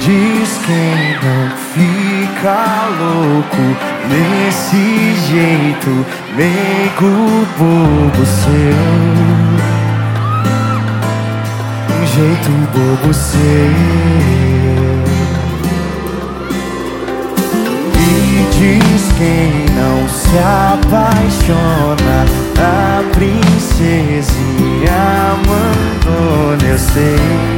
diz quem não fica louco Desse jeito, meigo bobo seu. Um jeito bobo seu. E diz quem não se apaixona A princesinha abandona, eu sei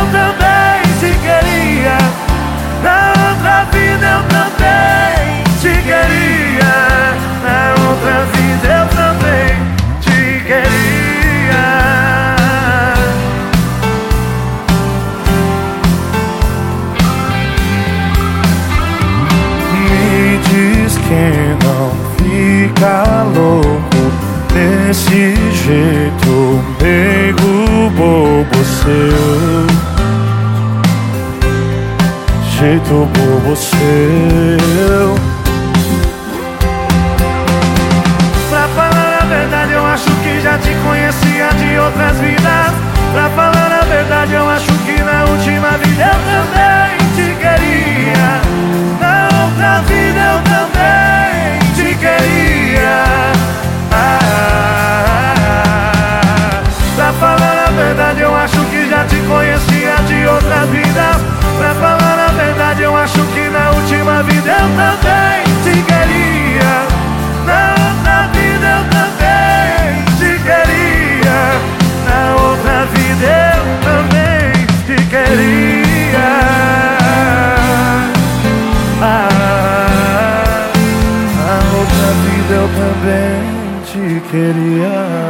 eu também te queria. Na outra vida eu também te queria. Na outra vida eu também te queria. Me diz que não fica louco Desse jeito, meigo bobo seu Jeito bobo seu Pra falar a verdade eu acho que já te conhecia de outras vidas. Pra falar a verdade eu acho que na última vida eu também te queria. Na outra vida eu também te queria. Verdade eu acho que já te conhecia de outra vida Pra falar na vida eu também te queria. Na outra vida eu também te queria. Na outra vida eu também te queria. Ah, Na outra vida eu também te queria